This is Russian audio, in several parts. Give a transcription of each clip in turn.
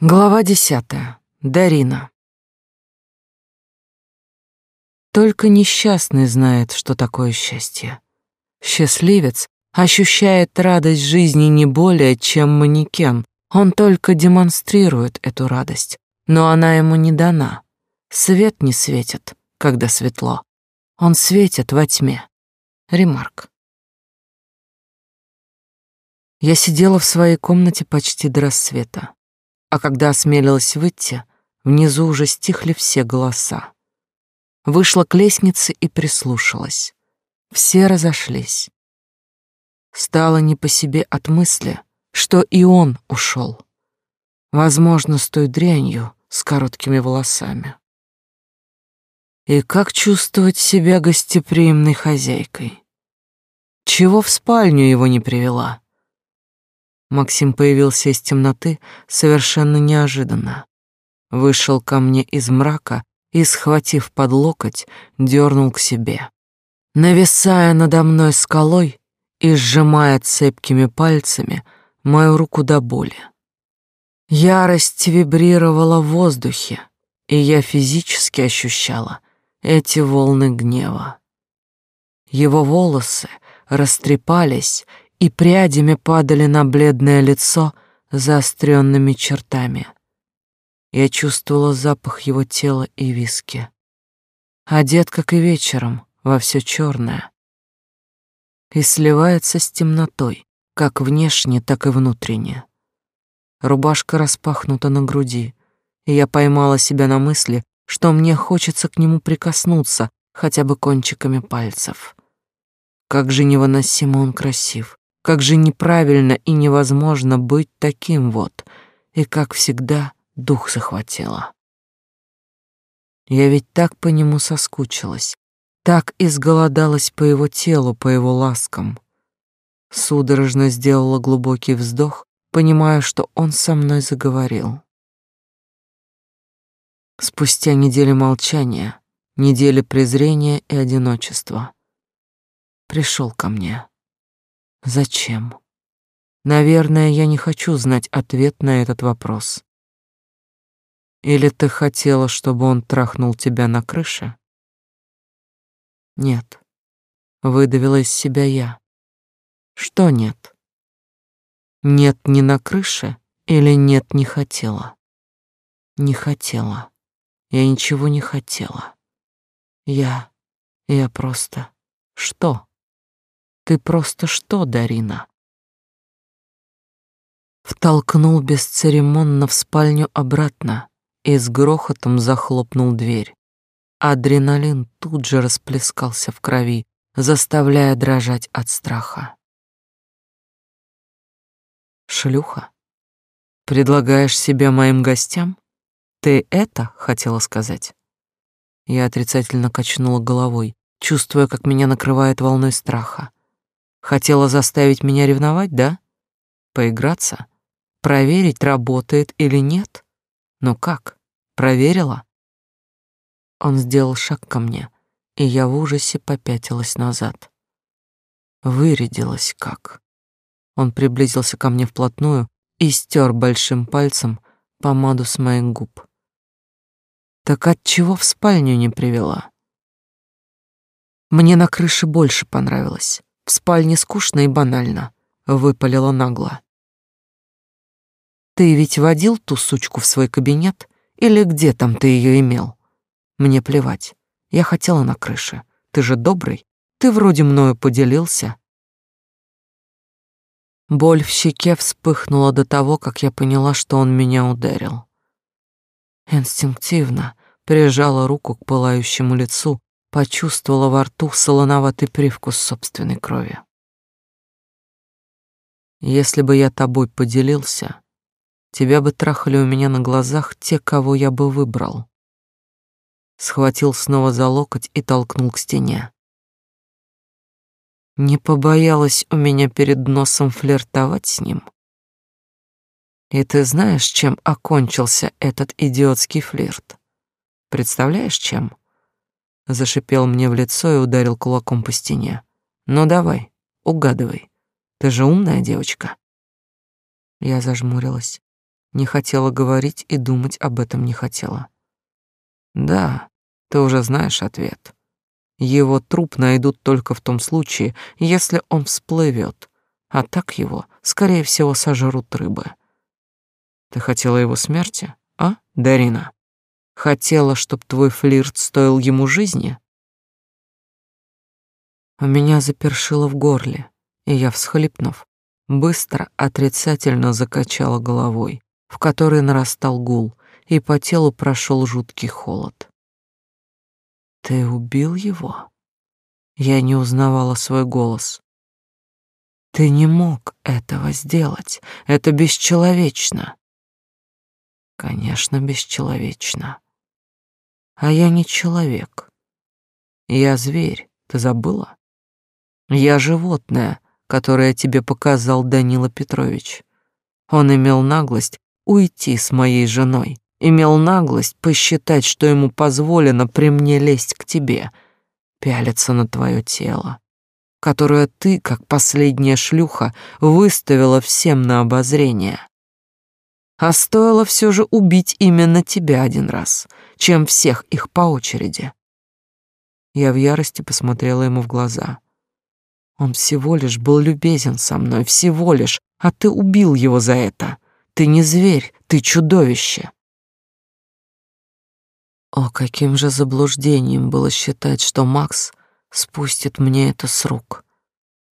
Глава десятая. Дарина. Только несчастный знает, что такое счастье. Счастливец ощущает радость жизни не более, чем манекен. Он только демонстрирует эту радость, но она ему не дана. Свет не светит, когда светло. Он светит во тьме. Ремарк. Я сидела в своей комнате почти до рассвета. А когда осмелилась выйти, внизу уже стихли все голоса. Вышла к лестнице и прислушалась. Все разошлись. Стало не по себе от мысли, что и он ушел. Возможно, с той дрянью с короткими волосами. И как чувствовать себя гостеприимной хозяйкой? Чего в спальню его не привела? Максим появился из темноты совершенно неожиданно. Вышел ко мне из мрака и, схватив под локоть, дернул к себе. Нависая надо мной скалой и сжимая цепкими пальцами мою руку до боли. Ярость вибрировала в воздухе, и я физически ощущала эти волны гнева. Его волосы растрепались и прядями падали на бледное лицо заостренными чертами. Я чувствовала запах его тела и виски. Одет, как и вечером, во все черное. И сливается с темнотой, как внешне, так и внутренне. Рубашка распахнута на груди, и я поймала себя на мысли, что мне хочется к нему прикоснуться хотя бы кончиками пальцев. Как же невыносимо он красив, как же неправильно и невозможно быть таким вот, и как всегда дух захватило. Я ведь так по нему соскучилась, так изголодалась по его телу, по его ласкам. Судорожно сделала глубокий вздох, понимая, что он со мной заговорил. Спустя недели молчания, недели презрения и одиночества, пришел ко мне. Зачем? Наверное, я не хочу знать ответ на этот вопрос. Или ты хотела, чтобы он трахнул тебя на крыше? Нет. Выдавила из себя я. Что нет? Нет не на крыше или нет не хотела? Не хотела. Я ничего не хотела. Я... я просто... Что? Ты просто что, Дарина? Втолкнул бесцеремонно в спальню обратно и с грохотом захлопнул дверь. Адреналин тут же расплескался в крови, заставляя дрожать от страха. Шлюха? Предлагаешь себя моим гостям? Ты это хотела сказать? Я отрицательно качнула головой, чувствуя, как меня накрывает волной страха. Хотела заставить меня ревновать, да? Поиграться? Проверить, работает или нет? Ну как? Проверила? Он сделал шаг ко мне, и я в ужасе попятилась назад. Вырядилась как. Он приблизился ко мне вплотную и стер большим пальцем помаду с моих губ. Так от чего в спальню не привела? Мне на крыше больше понравилось. В спальне скучно и банально, выпалила нагло. Ты ведь водил ту сучку в свой кабинет или где там ты ее имел? Мне плевать. Я хотела на крыше. Ты же добрый. Ты вроде мною поделился. Боль в щеке вспыхнула до того, как я поняла, что он меня ударил. Инстинктивно прижала руку к пылающему лицу почувствовала во рту солоноватый привкус собственной крови. Если бы я тобой поделился, тебя бы трахали у меня на глазах те, кого я бы выбрал. Схватил снова за локоть и толкнул к стене. Не побоялась у меня перед носом флиртовать с ним. И ты знаешь, чем окончился этот идиотский флирт? Представляешь, чем? Зашипел мне в лицо и ударил кулаком по стене. «Ну давай, угадывай. Ты же умная девочка». Я зажмурилась. Не хотела говорить и думать об этом не хотела. Да, ты уже знаешь ответ. Его труп найдут только в том случае, если он всплывет, а так его, скорее всего, сожрут рыбы. Ты хотела его смерти, а, Дарина? Хотела, чтоб твой флирт стоил ему жизни? У меня запершило в горле, и я, всхлипнув, быстро отрицательно закачала головой, в которой нарастал гул, и по телу прошел жуткий холод. Ты убил его? Я не узнавала свой голос. Ты не мог этого сделать. Это бесчеловечно. Конечно, бесчеловечно. А я не человек. Я зверь, ты забыла? Я животное, которое тебе показал Данила Петрович. Он имел наглость уйти с моей женой, имел наглость посчитать, что ему позволено при мне лезть к тебе, пялиться на твое тело, которое ты, как последняя шлюха, выставила всем на обозрение. А стоило все же убить именно тебя один раз, чем всех их по очереди. Я в ярости посмотрела ему в глаза. Он всего лишь был любезен со мной, всего лишь, а ты убил его за это. Ты не зверь, ты чудовище. О, каким же заблуждением было считать, что Макс спустит мне это с рук.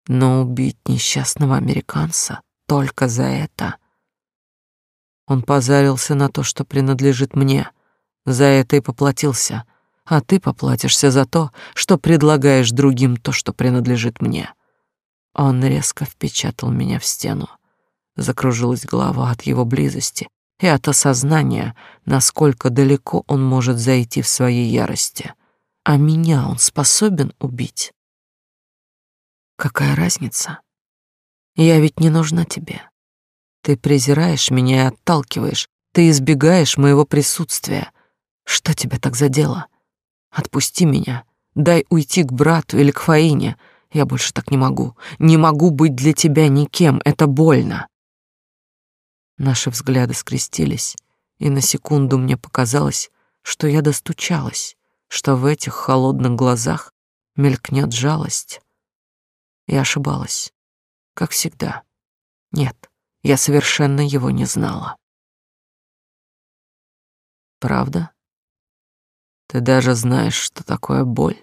Но убить несчастного американца только за это он позарился на то, что принадлежит мне. За это и поплатился. А ты поплатишься за то, что предлагаешь другим то, что принадлежит мне. Он резко впечатал меня в стену. Закружилась голова от его близости и от осознания, насколько далеко он может зайти в своей ярости. А меня он способен убить. Какая разница? Я ведь не нужна тебе. Ты презираешь меня и отталкиваешь. Ты избегаешь моего присутствия. Что тебя так задело? Отпусти меня. Дай уйти к брату или к Фаине. Я больше так не могу. Не могу быть для тебя никем. Это больно. Наши взгляды скрестились, и на секунду мне показалось, что я достучалась, что в этих холодных глазах мелькнет жалость. Я ошибалась, как всегда. Нет, я совершенно его не знала. Правда? Ты даже знаешь, что такое боль?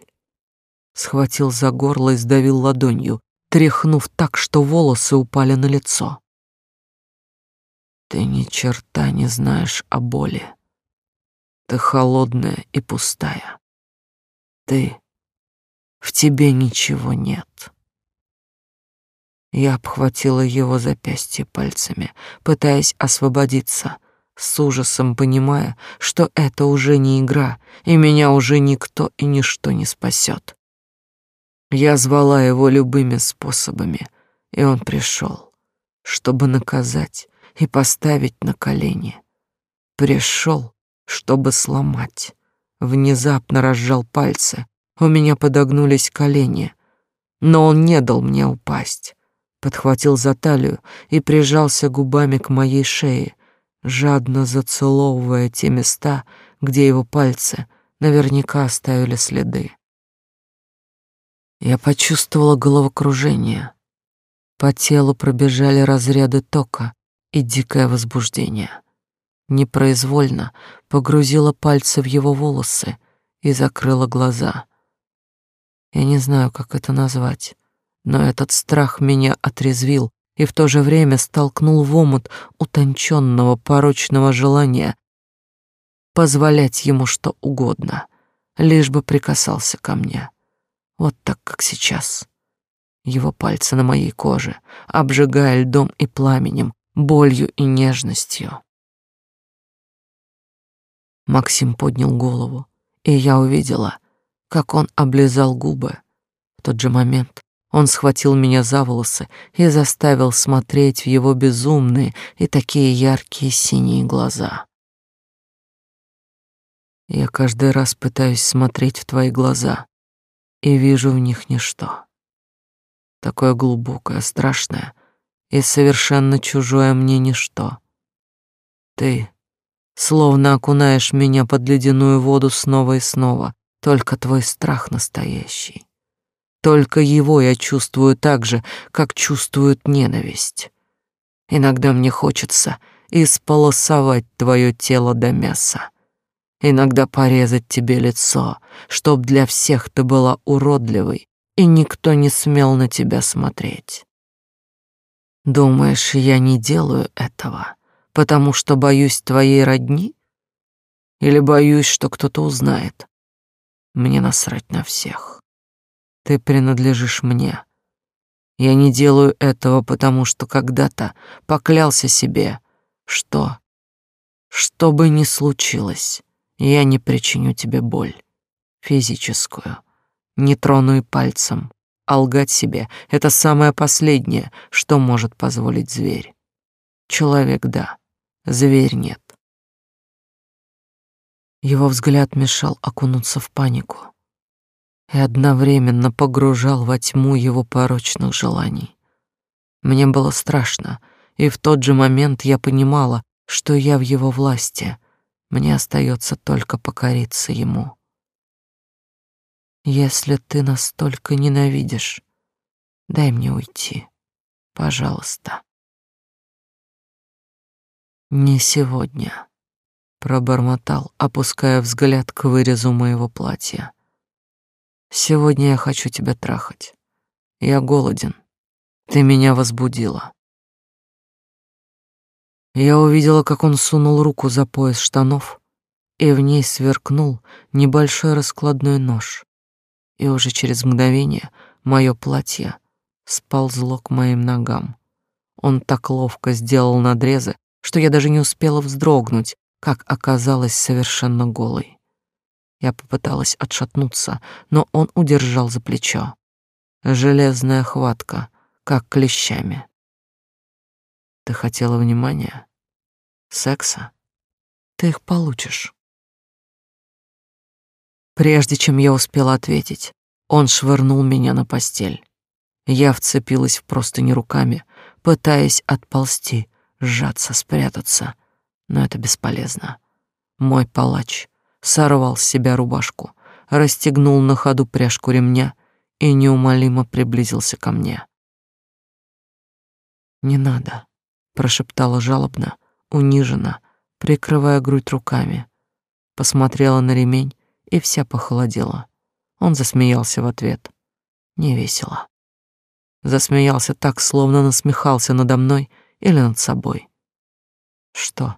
Схватил за горло и сдавил ладонью, тряхнув так, что волосы упали на лицо. Ты ни черта не знаешь о боли. Ты холодная и пустая. Ты... В тебе ничего нет. Я обхватила его запястье пальцами, пытаясь освободиться, с ужасом понимая, что это уже не игра, и меня уже никто и ничто не спасет. Я звала его любыми способами, и он пришел, чтобы наказать и поставить на колени. Пришел, чтобы сломать. Внезапно разжал пальцы, у меня подогнулись колени, но он не дал мне упасть подхватил за талию и прижался губами к моей шее, жадно зацеловывая те места, где его пальцы наверняка оставили следы. Я почувствовала головокружение. По телу пробежали разряды тока и дикое возбуждение. Непроизвольно погрузила пальцы в его волосы и закрыла глаза. Я не знаю, как это назвать но этот страх меня отрезвил и в то же время столкнул в омут утонченного порочного желания позволять ему что угодно, лишь бы прикасался ко мне. Вот так, как сейчас. Его пальцы на моей коже, обжигая льдом и пламенем, болью и нежностью. Максим поднял голову, и я увидела, как он облизал губы. В тот же момент он схватил меня за волосы и заставил смотреть в его безумные и такие яркие синие глаза. Я каждый раз пытаюсь смотреть в твои глаза и вижу в них ничто. Такое глубокое, страшное и совершенно чужое мне ничто. Ты словно окунаешь меня под ледяную воду снова и снова, только твой страх настоящий. Только его я чувствую так же, как чувствует ненависть. Иногда мне хочется исполосовать твое тело до мяса. Иногда порезать тебе лицо, чтоб для всех ты была уродливой, и никто не смел на тебя смотреть. Думаешь, я не делаю этого, потому что боюсь твоей родни? Или боюсь, что кто-то узнает? Мне насрать на всех. Ты принадлежишь мне. Я не делаю этого, потому что когда-то поклялся себе, что, что бы ни случилось, я не причиню тебе боль, физическую, не трону и пальцем, а лгать себе — это самое последнее, что может позволить зверь. Человек — да, зверь — нет. Его взгляд мешал окунуться в панику и одновременно погружал во тьму его порочных желаний. Мне было страшно, и в тот же момент я понимала, что я в его власти. Мне остается только покориться ему. Если ты настолько ненавидишь, дай мне уйти, пожалуйста. Не сегодня пробормотал, опуская взгляд к вырезу моего платья. Сегодня я хочу тебя трахать. Я голоден. Ты меня возбудила. Я увидела, как он сунул руку за пояс штанов, и в ней сверкнул небольшой раскладной нож. И уже через мгновение мое платье сползло к моим ногам. Он так ловко сделал надрезы, что я даже не успела вздрогнуть, как оказалась совершенно голой. Я попыталась отшатнуться, но он удержал за плечо. Железная хватка, как клещами. Ты хотела внимания? Секса? Ты их получишь. Прежде чем я успела ответить, он швырнул меня на постель. Я вцепилась в простыни руками, пытаясь отползти, сжаться, спрятаться — но это бесполезно. Мой палач сорвал с себя рубашку, расстегнул на ходу пряжку ремня и неумолимо приблизился ко мне. «Не надо», — прошептала жалобно, униженно, прикрывая грудь руками. Посмотрела на ремень и вся похолодела. Он засмеялся в ответ. Не весело. Засмеялся так, словно насмехался надо мной или над собой. Что?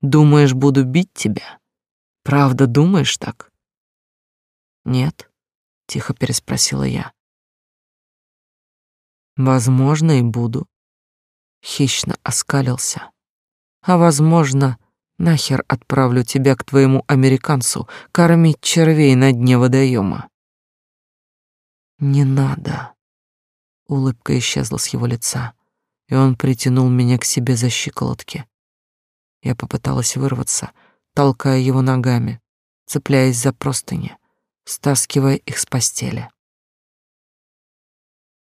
Думаешь, буду бить тебя? Правда думаешь так? Нет, тихо переспросила я. Возможно, и буду. Хищно оскалился. А возможно, нахер отправлю тебя к твоему американцу кормить червей на дне водоема. Не надо. Улыбка исчезла с его лица, и он притянул меня к себе за щиколотки. Я попыталась вырваться, толкая его ногами, цепляясь за простыни, стаскивая их с постели.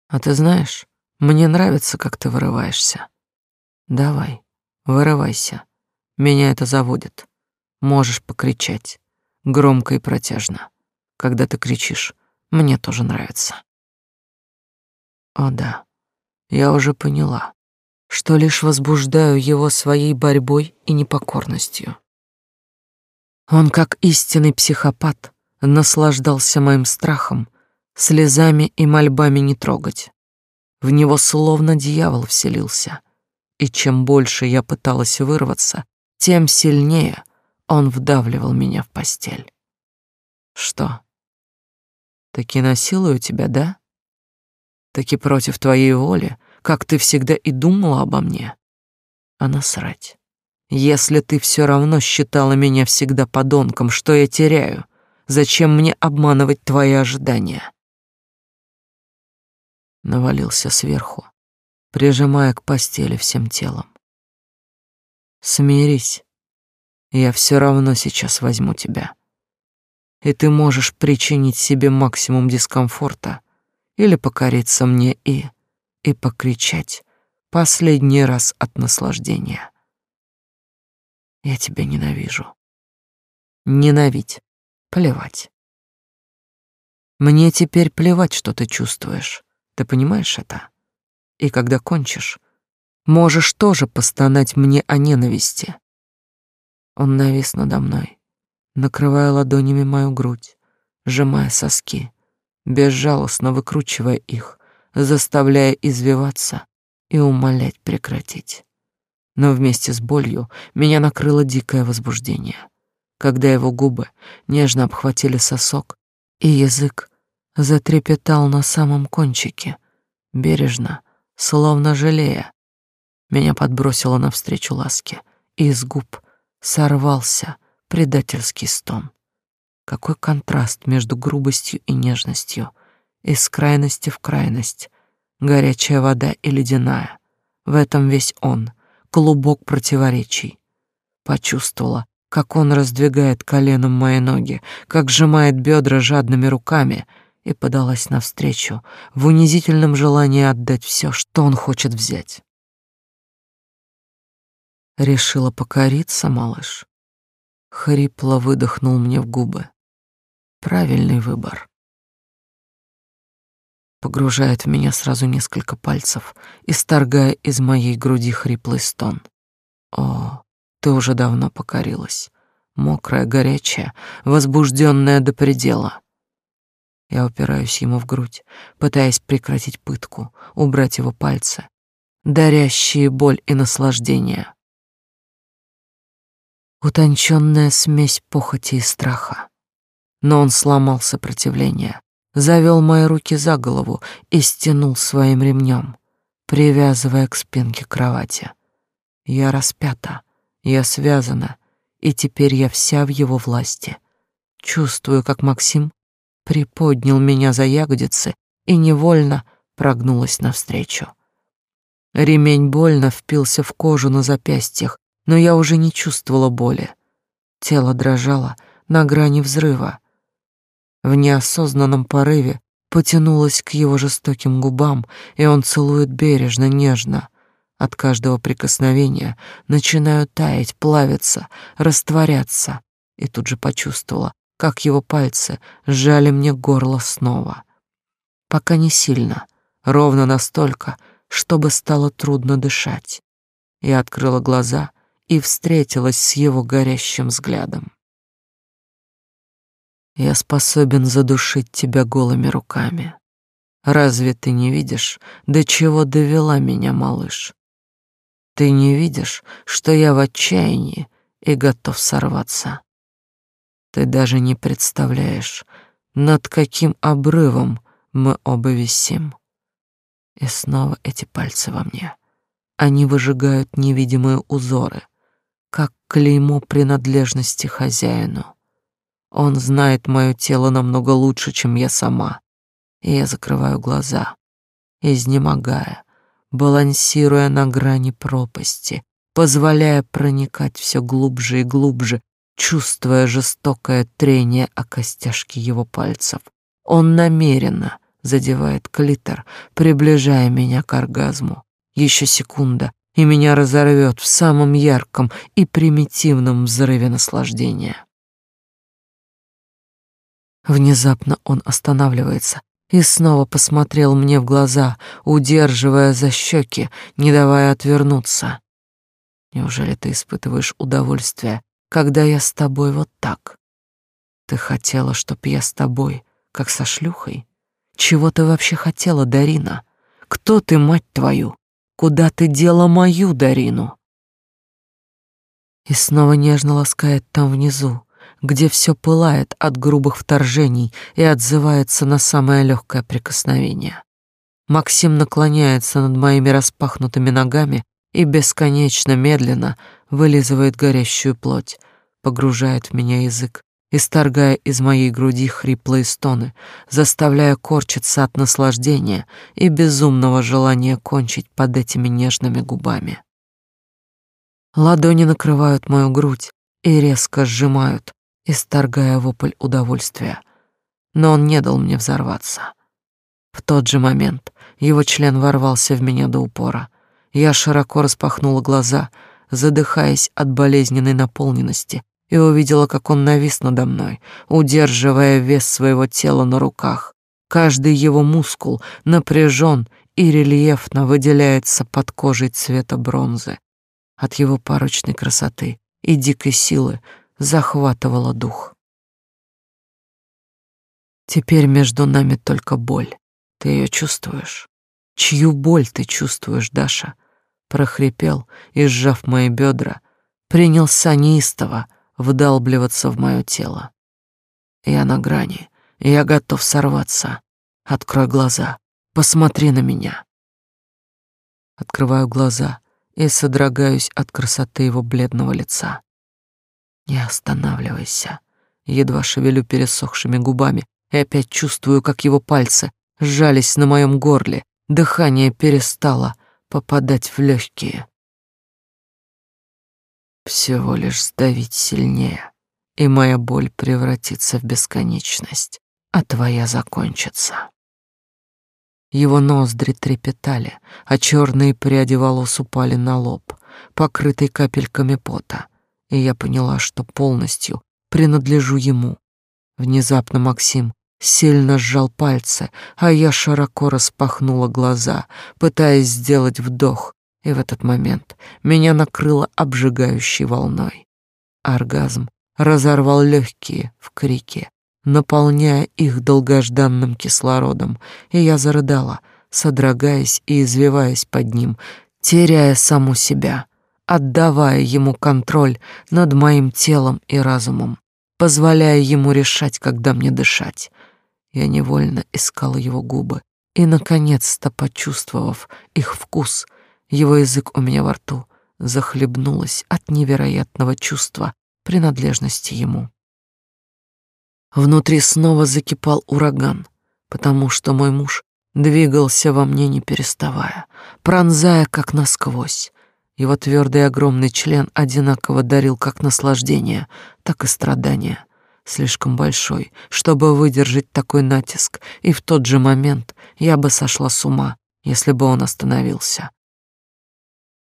А ты знаешь, мне нравится, как ты вырываешься. Давай, вырывайся. Меня это заводит. Можешь покричать, громко и протяжно. Когда ты кричишь, мне тоже нравится. О да, я уже поняла что лишь возбуждаю его своей борьбой и непокорностью. Он, как истинный психопат, наслаждался моим страхом, слезами и мольбами не трогать. В него словно дьявол вселился, и чем больше я пыталась вырваться, тем сильнее он вдавливал меня в постель. Что? Таки насилую тебя, да? Таки против твоей воли как ты всегда и думала обо мне. А насрать. Если ты все равно считала меня всегда подонком, что я теряю? Зачем мне обманывать твои ожидания? Навалился сверху, прижимая к постели всем телом. Смирись. Я все равно сейчас возьму тебя. И ты можешь причинить себе максимум дискомфорта или покориться мне и и покричать последний раз от наслаждения. Я тебя ненавижу. Ненавидь. Плевать. Мне теперь плевать, что ты чувствуешь. Ты понимаешь это? И когда кончишь, можешь тоже постонать мне о ненависти. Он навис надо мной, накрывая ладонями мою грудь, сжимая соски, безжалостно выкручивая их, заставляя извиваться и умолять прекратить. Но вместе с болью меня накрыло дикое возбуждение, когда его губы нежно обхватили сосок, и язык затрепетал на самом кончике, бережно, словно жалея. Меня подбросило навстречу ласке, и из губ сорвался предательский стон. Какой контраст между грубостью и нежностью, из крайности в крайность, горячая вода и ледяная. В этом весь он, клубок противоречий. Почувствовала, как он раздвигает коленом мои ноги, как сжимает бедра жадными руками, и подалась навстречу в унизительном желании отдать все, что он хочет взять. Решила покориться, малыш. Хрипло выдохнул мне в губы. Правильный выбор. Погружает в меня сразу несколько пальцев, исторгая из моей груди хриплый стон. О, ты уже давно покорилась. Мокрая, горячая, возбужденная до предела. Я упираюсь ему в грудь, пытаясь прекратить пытку, убрать его пальцы, дарящие боль и наслаждение утонченная смесь похоти и страха. Но он сломал сопротивление, завел мои руки за голову и стянул своим ремнем, привязывая к спинке кровати. Я распята, я связана, и теперь я вся в его власти. Чувствую, как Максим приподнял меня за ягодицы и невольно прогнулась навстречу. Ремень больно впился в кожу на запястьях, но я уже не чувствовала боли. Тело дрожало на грани взрыва. В неосознанном порыве потянулась к его жестоким губам, и он целует бережно, нежно. От каждого прикосновения начинаю таять, плавиться, растворяться, и тут же почувствовала, как его пальцы сжали мне горло снова. Пока не сильно, ровно настолько, чтобы стало трудно дышать. Я открыла глаза — и встретилась с его горящим взглядом. Я способен задушить тебя голыми руками. Разве ты не видишь, до чего довела меня, малыш? Ты не видишь, что я в отчаянии и готов сорваться? Ты даже не представляешь, над каким обрывом мы оба висим. И снова эти пальцы во мне. Они выжигают невидимые узоры, как клеймо принадлежности хозяину. Он знает мое тело намного лучше, чем я сама. И я закрываю глаза, изнемогая, балансируя на грани пропасти, позволяя проникать все глубже и глубже, чувствуя жестокое трение о костяшки его пальцев. Он намеренно задевает клитор, приближая меня к оргазму. Еще секунда, и меня разорвет в самом ярком и примитивном взрыве наслаждения. Внезапно он останавливается и снова посмотрел мне в глаза, удерживая за щеки, не давая отвернуться. Неужели ты испытываешь удовольствие, когда я с тобой вот так? Ты хотела, чтоб я с тобой, как со шлюхой? Чего ты вообще хотела, Дарина? Кто ты, мать твою? Куда ты дела мою Дарину? И снова нежно ласкает там внизу, где все пылает от грубых вторжений и отзывается на самое легкое прикосновение. Максим наклоняется над моими распахнутыми ногами и бесконечно медленно вылизывает горящую плоть, погружает в меня язык, исторгая из моей груди хриплые стоны, заставляя корчиться от наслаждения и безумного желания кончить под этими нежными губами. Ладони накрывают мою грудь и резко сжимают, исторгая вопль удовольствия. Но он не дал мне взорваться. В тот же момент его член ворвался в меня до упора. Я широко распахнула глаза, задыхаясь от болезненной наполненности, и увидела, как он навис надо мной, удерживая вес своего тела на руках. Каждый его мускул напряжен и рельефно выделяется под кожей цвета бронзы. От его порочной красоты и дикой силы захватывала дух. Теперь между нами только боль. Ты ее чувствуешь? Чью боль ты чувствуешь, Даша? Прохрипел и, сжав мои бедра, принялся неистово вдалбливаться в мое тело. Я на грани, я готов сорваться. Открой глаза, посмотри на меня. Открываю глаза и содрогаюсь от красоты его бледного лица. Не останавливайся. Едва шевелю пересохшими губами и опять чувствую, как его пальцы сжались на моем горле, дыхание перестало попадать в легкие. Всего лишь сдавить сильнее, и моя боль превратится в бесконечность, а твоя закончится. Его ноздри трепетали, а черные пряди волос упали на лоб, покрытый капельками пота, и я поняла, что полностью принадлежу ему. Внезапно Максим сильно сжал пальцы, а я широко распахнула глаза, пытаясь сделать вдох, и в этот момент меня накрыло обжигающей волной. Оргазм разорвал легкие в крике, наполняя их долгожданным кислородом, и я зарыдала, содрогаясь и извиваясь под ним, теряя саму себя, отдавая ему контроль над моим телом и разумом, позволяя ему решать, когда мне дышать. Я невольно искала его губы, и, наконец-то, почувствовав их вкус, его язык у меня во рту, захлебнулась от невероятного чувства принадлежности ему. Внутри снова закипал ураган, потому что мой муж двигался во мне не переставая, пронзая как насквозь. Его твердый огромный член одинаково дарил как наслаждение, так и страдания. Слишком большой, чтобы выдержать такой натиск, и в тот же момент я бы сошла с ума, если бы он остановился.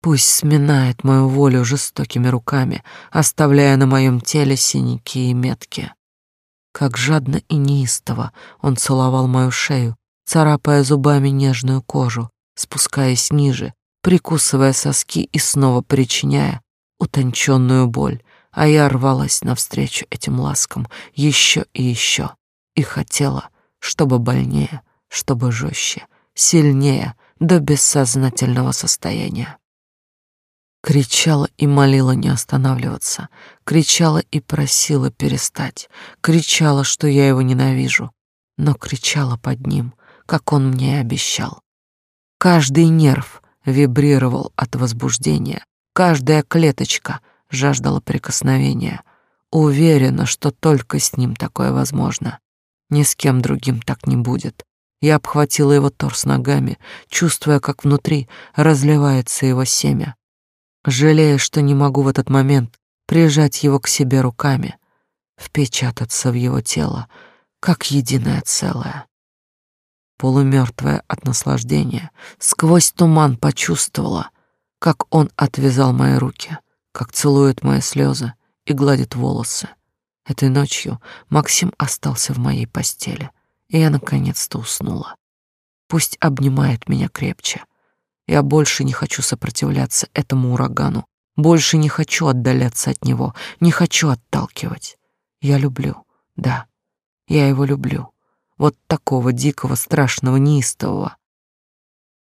Пусть сминает мою волю жестокими руками, оставляя на моем теле синяки и метки. Как жадно и неистово он целовал мою шею, царапая зубами нежную кожу, спускаясь ниже, прикусывая соски и снова причиняя утонченную боль, а я рвалась навстречу этим ласкам еще и еще и хотела, чтобы больнее, чтобы жестче, сильнее, до бессознательного состояния. Кричала и молила не останавливаться, кричала и просила перестать, кричала, что я его ненавижу, но кричала под ним, как он мне и обещал. Каждый нерв вибрировал от возбуждения, каждая клеточка жаждала прикосновения, уверена, что только с ним такое возможно. Ни с кем другим так не будет. Я обхватила его торс ногами, чувствуя, как внутри разливается его семя, жалея, что не могу в этот момент прижать его к себе руками, впечататься в его тело, как единое целое. Полумертвая от наслаждения, сквозь туман почувствовала, как он отвязал мои руки, как целует мои слезы и гладит волосы. Этой ночью Максим остался в моей постели, и я наконец-то уснула. Пусть обнимает меня крепче, я больше не хочу сопротивляться этому урагану, больше не хочу отдаляться от него, не хочу отталкивать. Я люблю, да, я его люблю. Вот такого дикого, страшного, неистового.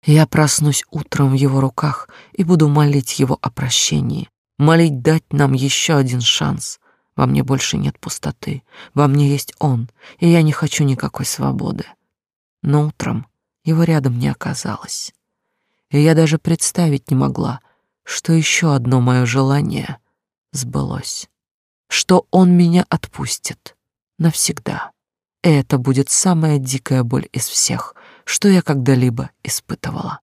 Я проснусь утром в его руках и буду молить его о прощении, молить дать нам еще один шанс. Во мне больше нет пустоты, во мне есть он, и я не хочу никакой свободы. Но утром его рядом не оказалось и я даже представить не могла, что еще одно мое желание сбылось, что он меня отпустит навсегда. Это будет самая дикая боль из всех, что я когда-либо испытывала.